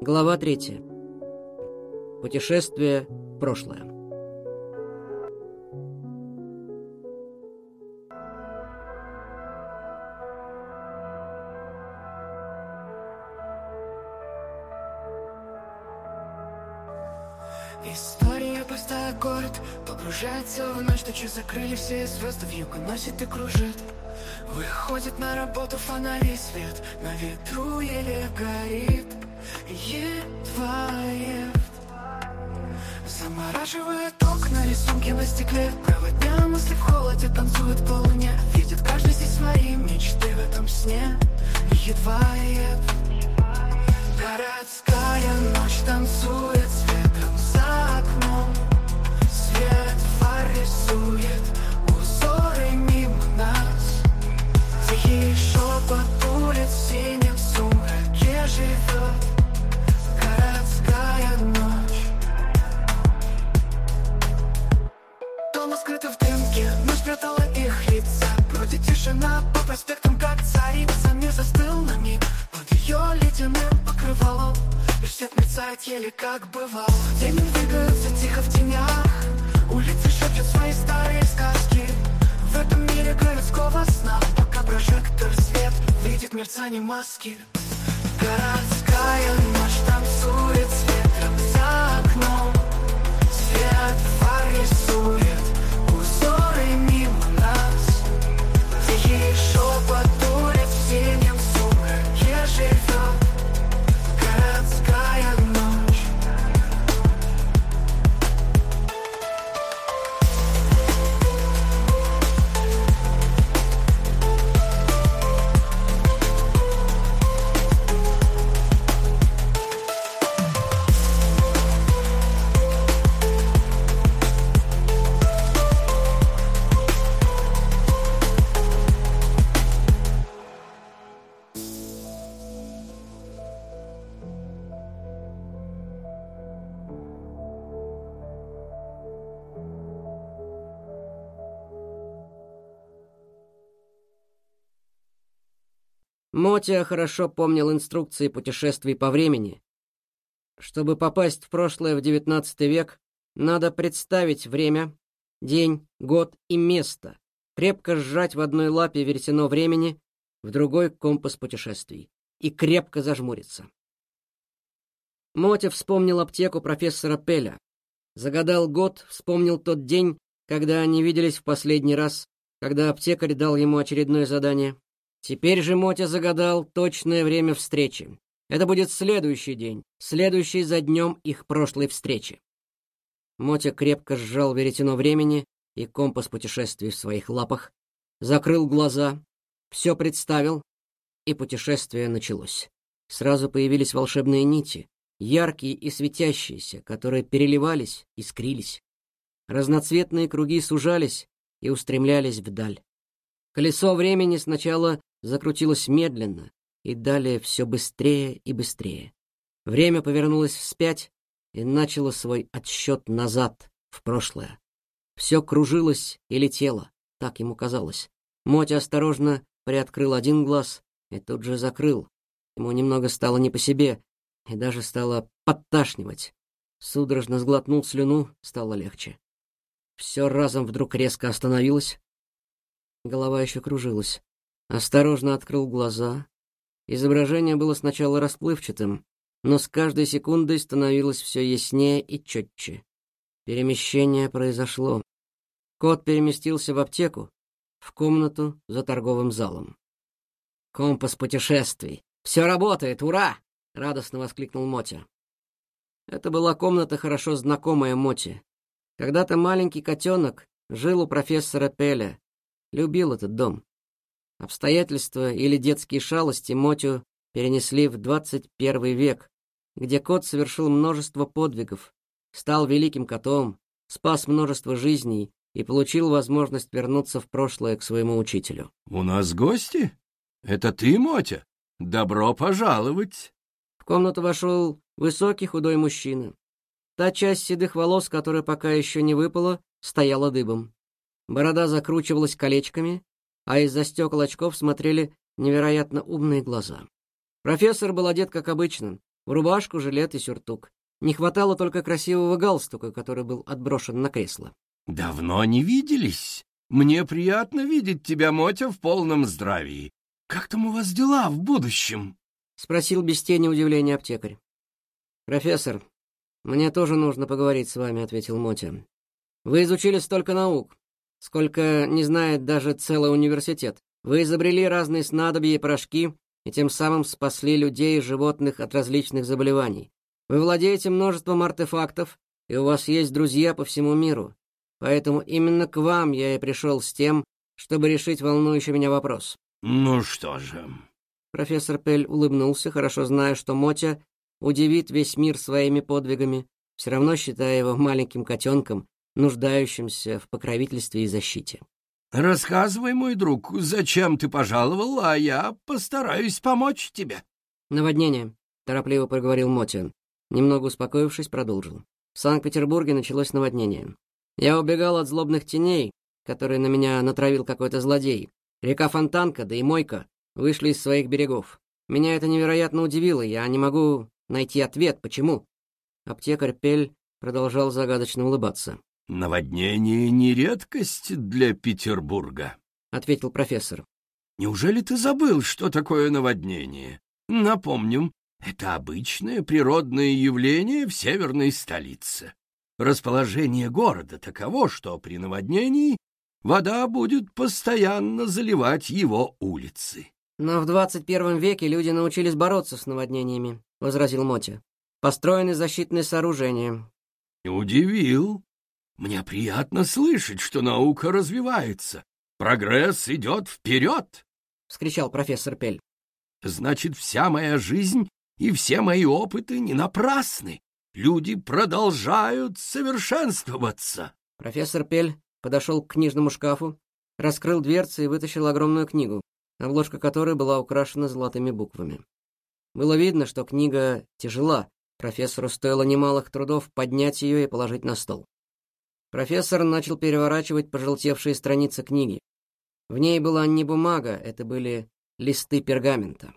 Глава третья. Путешествие в прошлое. История пустая город Погружается в ночь, ночью закрыли все звезды В юго носит и кружит Выходит на работу фонари свет На ветру еле горит. Едва Замораживает окна рисунки на стекле. Проводня мысли в холоде танцуют по луне. Видит каждый здесь свои мечты в этом сне. Едва Городская ночь танцует с за окном. Свет фар рисует ночь спрятала их лица. Вроде тишина по проспектам, как царица. Мир застыл на миг. Под ее ледяным покрывалом. Лишь свет мерцает еле как бывало Тени двигаются тихо в тенях. Улицы шепчут свои старые сказки. В этом мире городского сна. Пока прожектор свет видит мерцание маски. Городская ночь танцует с ветром за окном. Свет фар рисует Мотя хорошо помнил инструкции путешествий по времени. Чтобы попасть в прошлое в XIX век, надо представить время, день, год и место, крепко сжать в одной лапе веретено времени, в другой — компас путешествий, и крепко зажмуриться. Мотя вспомнил аптеку профессора Пеля. Загадал год, вспомнил тот день, когда они виделись в последний раз, когда аптекарь дал ему очередное задание. Теперь же Мотя загадал точное время встречи. Это будет следующий день, следующий за днем их прошлой встречи. Мотя крепко сжал веретено времени и компас путешествий в своих лапах, закрыл глаза, все представил, и путешествие началось. Сразу появились волшебные нити, яркие и светящиеся, которые переливались, искрились. Разноцветные круги сужались и устремлялись вдаль. Колесо времени сначала закрутилось медленно, и далее все быстрее и быстрее. Время повернулось вспять и начало свой отсчет назад, в прошлое. Все кружилось и летело, так ему казалось. Мотя осторожно приоткрыл один глаз и тут же закрыл. Ему немного стало не по себе и даже стало подташнивать. Судорожно сглотнул слюну, стало легче. Все разом вдруг резко остановилось. Голова еще кружилась. Осторожно открыл глаза. Изображение было сначала расплывчатым, но с каждой секундой становилось все яснее и четче. Перемещение произошло. Кот переместился в аптеку, в комнату за торговым залом. «Компас путешествий! Все работает! Ура!» — радостно воскликнул Мотя. Это была комната, хорошо знакомая Моте. Когда-то маленький котенок жил у профессора Пеля, любил этот дом. Обстоятельства или детские шалости Мотю перенесли в 21 век, где кот совершил множество подвигов, стал великим котом, спас множество жизней и получил возможность вернуться в прошлое к своему учителю. «У нас гости? Это ты, Мотя? Добро пожаловать!» В комнату вошел высокий худой мужчина. Та часть седых волос, которая пока еще не выпала, стояла дыбом. Борода закручивалась колечками, а из-за стекол очков смотрели невероятно умные глаза. Профессор был одет как обычно, В рубашку, жилет и сюртук. Не хватало только красивого галстука, который был отброшен на кресло. «Давно не виделись. Мне приятно видеть тебя, Мотя, в полном здравии. Как там у вас дела в будущем?» — спросил без тени удивления аптекарь. «Профессор, мне тоже нужно поговорить с вами», — ответил Мотя. «Вы изучили столько наук, сколько не знает даже целый университет. Вы изобрели разные снадобья и порошки, и тем самым спасли людей и животных от различных заболеваний. Вы владеете множеством артефактов, и у вас есть друзья по всему миру. Поэтому именно к вам я и пришел с тем, чтобы решить волнующий меня вопрос. Ну что же. Профессор Пель улыбнулся, хорошо зная, что Мотя удивит весь мир своими подвигами, все равно считая его маленьким котенком, нуждающимся в покровительстве и защите. «Рассказывай, мой друг, зачем ты пожаловал, а я постараюсь помочь тебе». «Наводнение», — торопливо проговорил Мотя. Немного успокоившись, продолжил. В Санкт-Петербурге началось наводнение. Я убегал от злобных теней, которые на меня натравил какой-то злодей. Река Фонтанка, да и Мойка вышли из своих берегов. Меня это невероятно удивило, я не могу найти ответ, почему. Аптекарь Пель продолжал загадочно улыбаться. «Наводнение не редкость для Петербурга», — ответил профессор. «Неужели ты забыл, что такое наводнение? Напомним, это обычное природное явление в северной столице. Расположение города таково, что при наводнении вода будет постоянно заливать его улицы. «Но в 21 веке люди научились бороться с наводнениями», — возразил Мотя. «Построены защитные сооружения». «Удивил. Мне приятно слышать, что наука развивается. Прогресс идет вперед!» — вскричал профессор Пель. «Значит, вся моя жизнь и все мои опыты не напрасны. Люди продолжают совершенствоваться. Профессор Пель подошел к книжному шкафу, раскрыл дверцы и вытащил огромную книгу, обложка которой была украшена золотыми буквами. Было видно, что книга тяжела, профессору стоило немалых трудов поднять ее и положить на стол. Профессор начал переворачивать пожелтевшие страницы книги. В ней была не бумага, это были листы пергамента.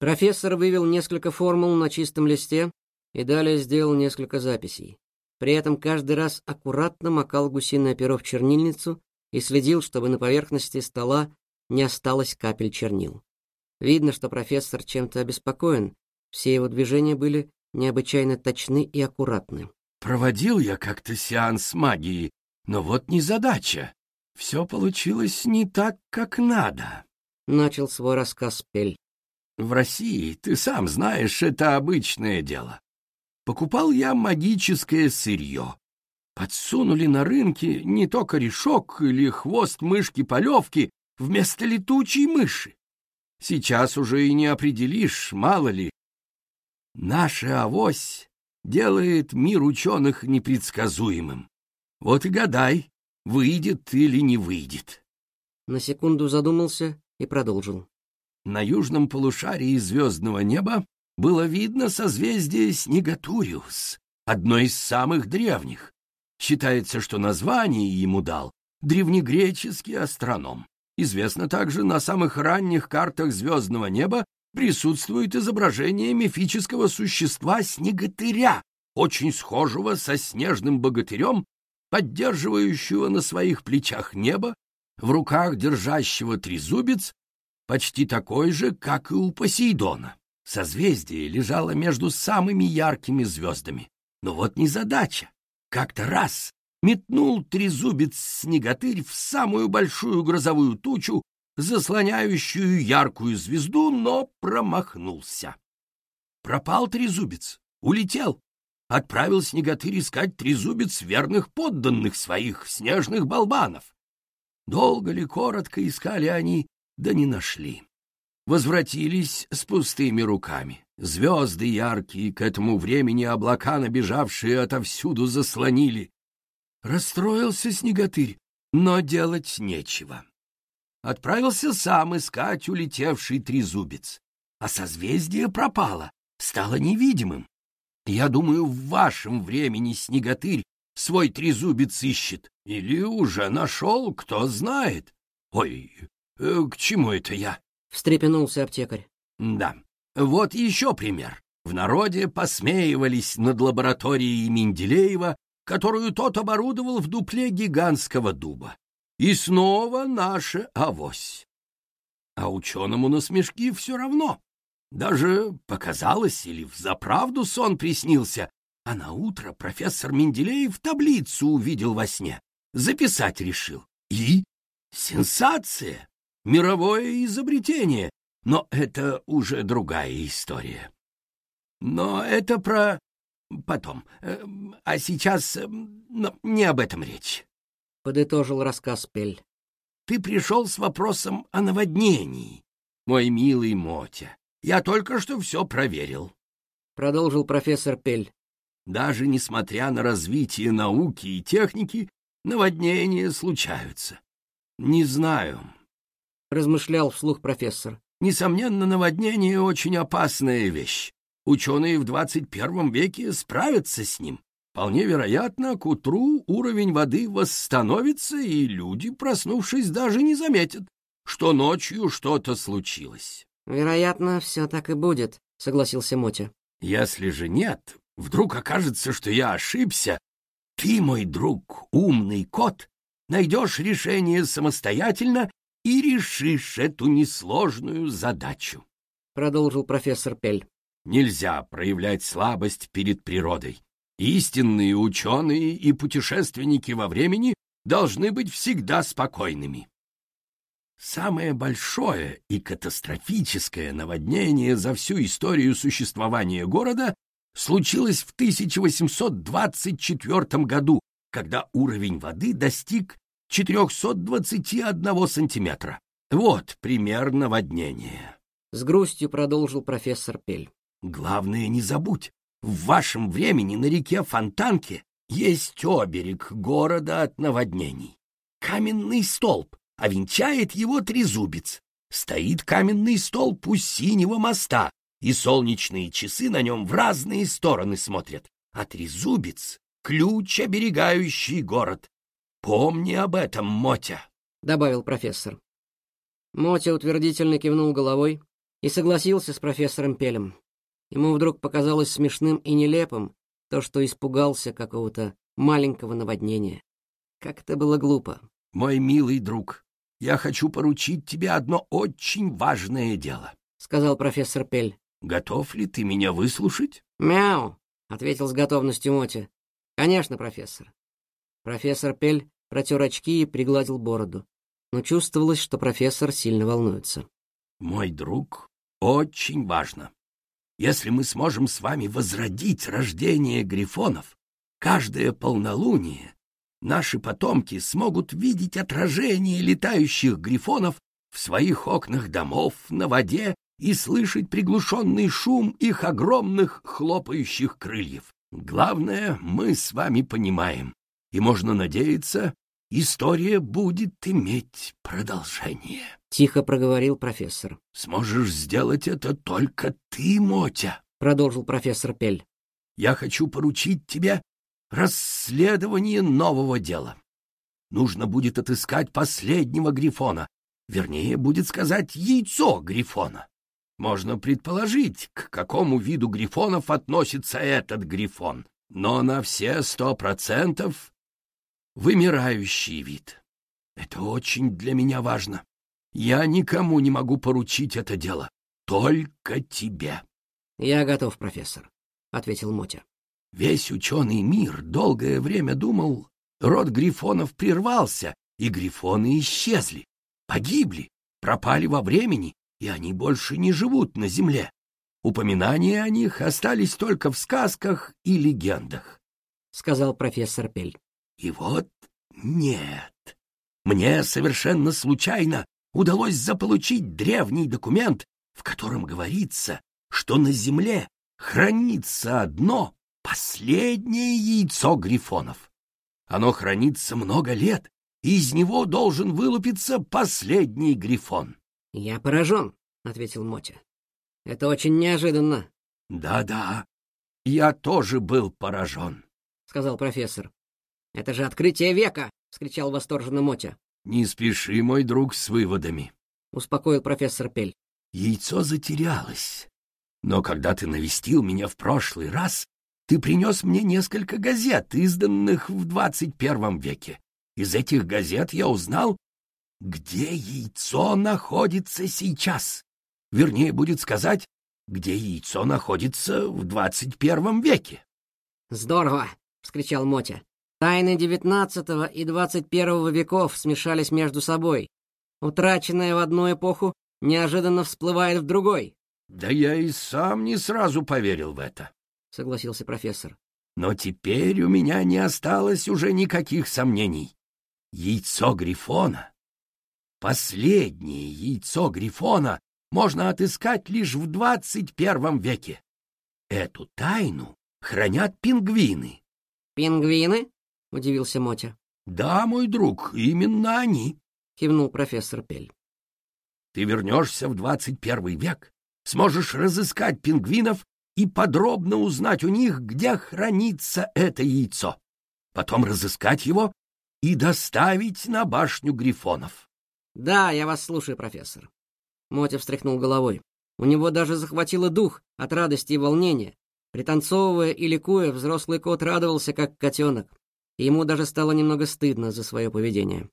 Профессор вывел несколько формул на чистом листе, и далее сделал несколько записей. При этом каждый раз аккуратно макал гусиное перо в чернильницу и следил, чтобы на поверхности стола не осталось капель чернил. Видно, что профессор чем-то обеспокоен. Все его движения были необычайно точны и аккуратны. «Проводил я как-то сеанс магии, но вот не задача. Все получилось не так, как надо», — начал свой рассказ Пель. «В России, ты сам знаешь, это обычное дело покупал я магическое сырье. Подсунули на рынке не то корешок или хвост мышки-полевки вместо летучей мыши. Сейчас уже и не определишь, мало ли. Наша авось делает мир ученых непредсказуемым. Вот и гадай, выйдет или не выйдет. На секунду задумался и продолжил. На южном полушарии звездного неба было видно созвездие Снегатуриус, одно из самых древних. Считается, что название ему дал древнегреческий астроном. Известно также, на самых ранних картах звездного неба присутствует изображение мифического существа Снеготыря, очень схожего со снежным богатырем, поддерживающего на своих плечах небо, в руках держащего трезубец, почти такой же, как и у Посейдона. Созвездие лежало между самыми яркими звездами. Но вот незадача. Как-то раз метнул трезубец снеготырь в самую большую грозовую тучу, заслоняющую яркую звезду, но промахнулся. Пропал трезубец, улетел. Отправил снеготырь искать трезубец верных подданных своих, снежных болбанов. Долго ли, коротко искали они, да не нашли возвратились с пустыми руками. Звезды яркие, к этому времени облака, набежавшие отовсюду, заслонили. Расстроился снеготырь, но делать нечего. Отправился сам искать улетевший трезубец, а созвездие пропало, стало невидимым. Я думаю, в вашем времени снеготырь свой трезубец ищет. Или уже нашел, кто знает. Ой, э, к чему это я? встрепенулся аптекарь. Да. Вот еще пример. В народе посмеивались над лабораторией Менделеева, которую тот оборудовал в дупле гигантского дуба. И снова наше авось. А ученому на смешки все равно. Даже показалось или взаправду сон приснился, а на утро профессор Менделеев таблицу увидел во сне, записать решил. И сенсация, мировое изобретение, но это уже другая история. Но это про потом. Э, а сейчас ну, не об этом речь. Подытожил рассказ Пель. Ты пришел с вопросом о наводнении, мой милый Мотя. Я только что все проверил. Продолжил профессор Пель. Даже несмотря на развитие науки и техники, наводнения случаются. Не знаю. Размышлял вслух профессор. Несомненно, наводнение очень опасная вещь. Ученые в 21 веке справятся с ним. Вполне вероятно, к утру уровень воды восстановится, и люди, проснувшись, даже не заметят, что ночью что-то случилось. «Вероятно, все так и будет», — согласился Мотя. «Если же нет, вдруг окажется, что я ошибся, ты, мой друг, умный кот, найдешь решение самостоятельно и решишь эту несложную задачу», — продолжил профессор Пель. «Нельзя проявлять слабость перед природой. Истинные ученые и путешественники во времени должны быть всегда спокойными. Самое большое и катастрофическое наводнение за всю историю существования города случилось в 1824 году, когда уровень воды достиг 421 сантиметра. Вот пример наводнения. С грустью продолжил профессор Пель. Главное, не забудь, в вашем времени на реке Фонтанке есть оберег города от наводнений. Каменный столб, а венчает его трезубец. Стоит каменный столб у синего моста, и солнечные часы на нем в разные стороны смотрят. А трезубец — ключ, оберегающий город. Помни об этом, Мотя, — добавил профессор. Мотя утвердительно кивнул головой и согласился с профессором Пелем. Ему вдруг показалось смешным и нелепым то, что испугался какого-то маленького наводнения. Как это было глупо. «Мой милый друг, я хочу поручить тебе одно очень важное дело», — сказал профессор Пель. «Готов ли ты меня выслушать?» «Мяу», — ответил с готовностью Моти. «Конечно, профессор». Профессор Пель протер очки и пригладил бороду, но чувствовалось, что профессор сильно волнуется. «Мой друг, очень важно. Если мы сможем с вами возродить рождение грифонов, каждое полнолуние наши потомки смогут видеть отражение летающих грифонов в своих окнах домов, на воде и слышать приглушенный шум их огромных хлопающих крыльев. Главное, мы с вами понимаем, и можно надеяться, история будет иметь продолжение. — тихо проговорил профессор. «Сможешь сделать это только ты, Мотя», — продолжил профессор Пель. «Я хочу поручить тебе расследование нового дела. Нужно будет отыскать последнего грифона, вернее, будет сказать, яйцо грифона. Можно предположить, к какому виду грифонов относится этот грифон, но на все сто процентов вымирающий вид. Это очень для меня важно. Я никому не могу поручить это дело, только тебе. — Я готов, профессор, — ответил Мотя. Весь ученый мир долгое время думал, род грифонов прервался, и грифоны исчезли, погибли, пропали во времени, и они больше не живут на земле. Упоминания о них остались только в сказках и легендах, — сказал профессор Пель. И вот нет. Мне совершенно случайно удалось заполучить древний документ, в котором говорится, что на Земле хранится одно последнее яйцо грифонов. Оно хранится много лет, и из него должен вылупиться последний грифон. — Я поражен, — ответил Мотя. — Это очень неожиданно. Да — Да-да, я тоже был поражен, — сказал профессор. — Это же открытие века! — вскричал восторженно Мотя. «Не спеши, мой друг, с выводами», — успокоил профессор Пель. «Яйцо затерялось, Но когда ты навестил меня в прошлый раз, ты принес мне несколько газет, изданных в двадцать первом веке. Из этих газет я узнал, где яйцо находится сейчас. Вернее, будет сказать, где яйцо находится в двадцать первом веке. «Здорово!» — вскричал Мотя. «Тайны девятнадцатого и первого веков смешались между собой. Утраченное в одну эпоху неожиданно всплывает в другой». «Да я и сам не сразу поверил в это», — согласился профессор. «Но теперь у меня не осталось уже никаких сомнений. Яйцо Грифона, последнее яйцо Грифона можно отыскать лишь в двадцать первом веке. Эту тайну хранят пингвины. «Пингвины?» — удивился Мотя. «Да, мой друг, именно они», — кивнул профессор Пель. «Ты вернешься в двадцать первый век, сможешь разыскать пингвинов и подробно узнать у них, где хранится это яйцо. Потом разыскать его и доставить на башню грифонов». «Да, я вас слушаю, профессор». Мотя встряхнул головой. У него даже захватило дух от радости и волнения. Пританцовывая и ликуя, взрослый кот радовался, как котенок, и ему даже стало немного стыдно за свое поведение.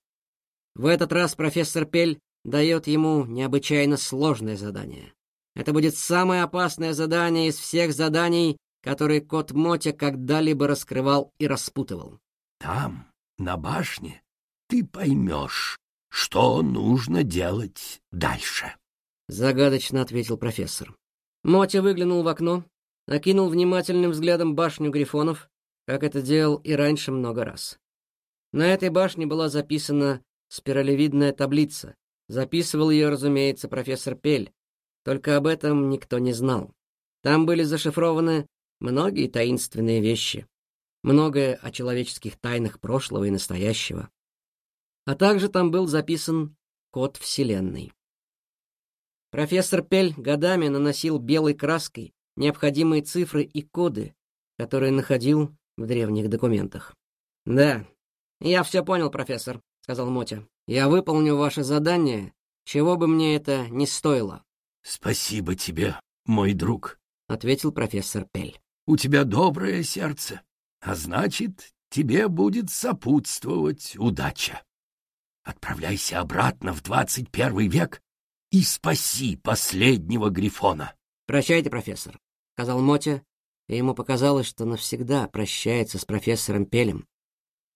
В этот раз профессор Пель дает ему необычайно сложное задание. Это будет самое опасное задание из всех заданий, которые кот Мотя когда-либо раскрывал и распутывал. «Там, на башне, ты поймешь, что нужно делать дальше», — загадочно ответил профессор. Мотя выглянул в окно, окинул внимательным взглядом башню Грифонов, как это делал и раньше много раз. На этой башне была записана спиралевидная таблица. Записывал ее, разумеется, профессор Пель, только об этом никто не знал. Там были зашифрованы многие таинственные вещи, многое о человеческих тайнах прошлого и настоящего. А также там был записан код Вселенной. Профессор Пель годами наносил белой краской необходимые цифры и коды, которые находил в древних документах. «Да, я все понял, профессор», — сказал Мотя. «Я выполню ваше задание, чего бы мне это ни стоило». «Спасибо тебе, мой друг», — ответил профессор Пель. «У тебя доброе сердце, а значит, тебе будет сопутствовать удача. Отправляйся обратно в двадцать первый век и спаси последнего Грифона». «Прощайте, профессор», — сказал Мотя, и ему показалось, что навсегда прощается с профессором Пелем,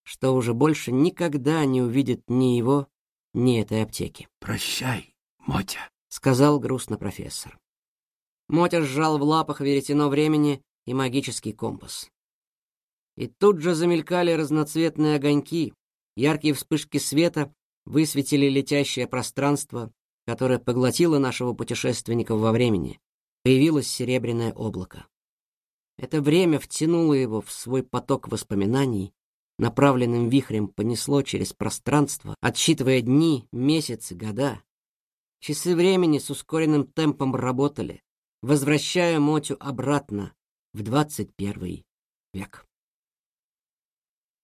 что уже больше никогда не увидит ни его, ни этой аптеки. «Прощай, Мотя», — сказал грустно профессор. Мотя сжал в лапах веретено времени и магический компас. И тут же замелькали разноцветные огоньки, яркие вспышки света высветили летящее пространство, которое поглотило нашего путешественника во времени. Появилось серебряное облако. Это время втянуло его в свой поток воспоминаний, направленным вихрем понесло через пространство, отсчитывая дни, месяцы, года. Часы времени с ускоренным темпом работали, возвращая Мотю обратно в двадцать первый век.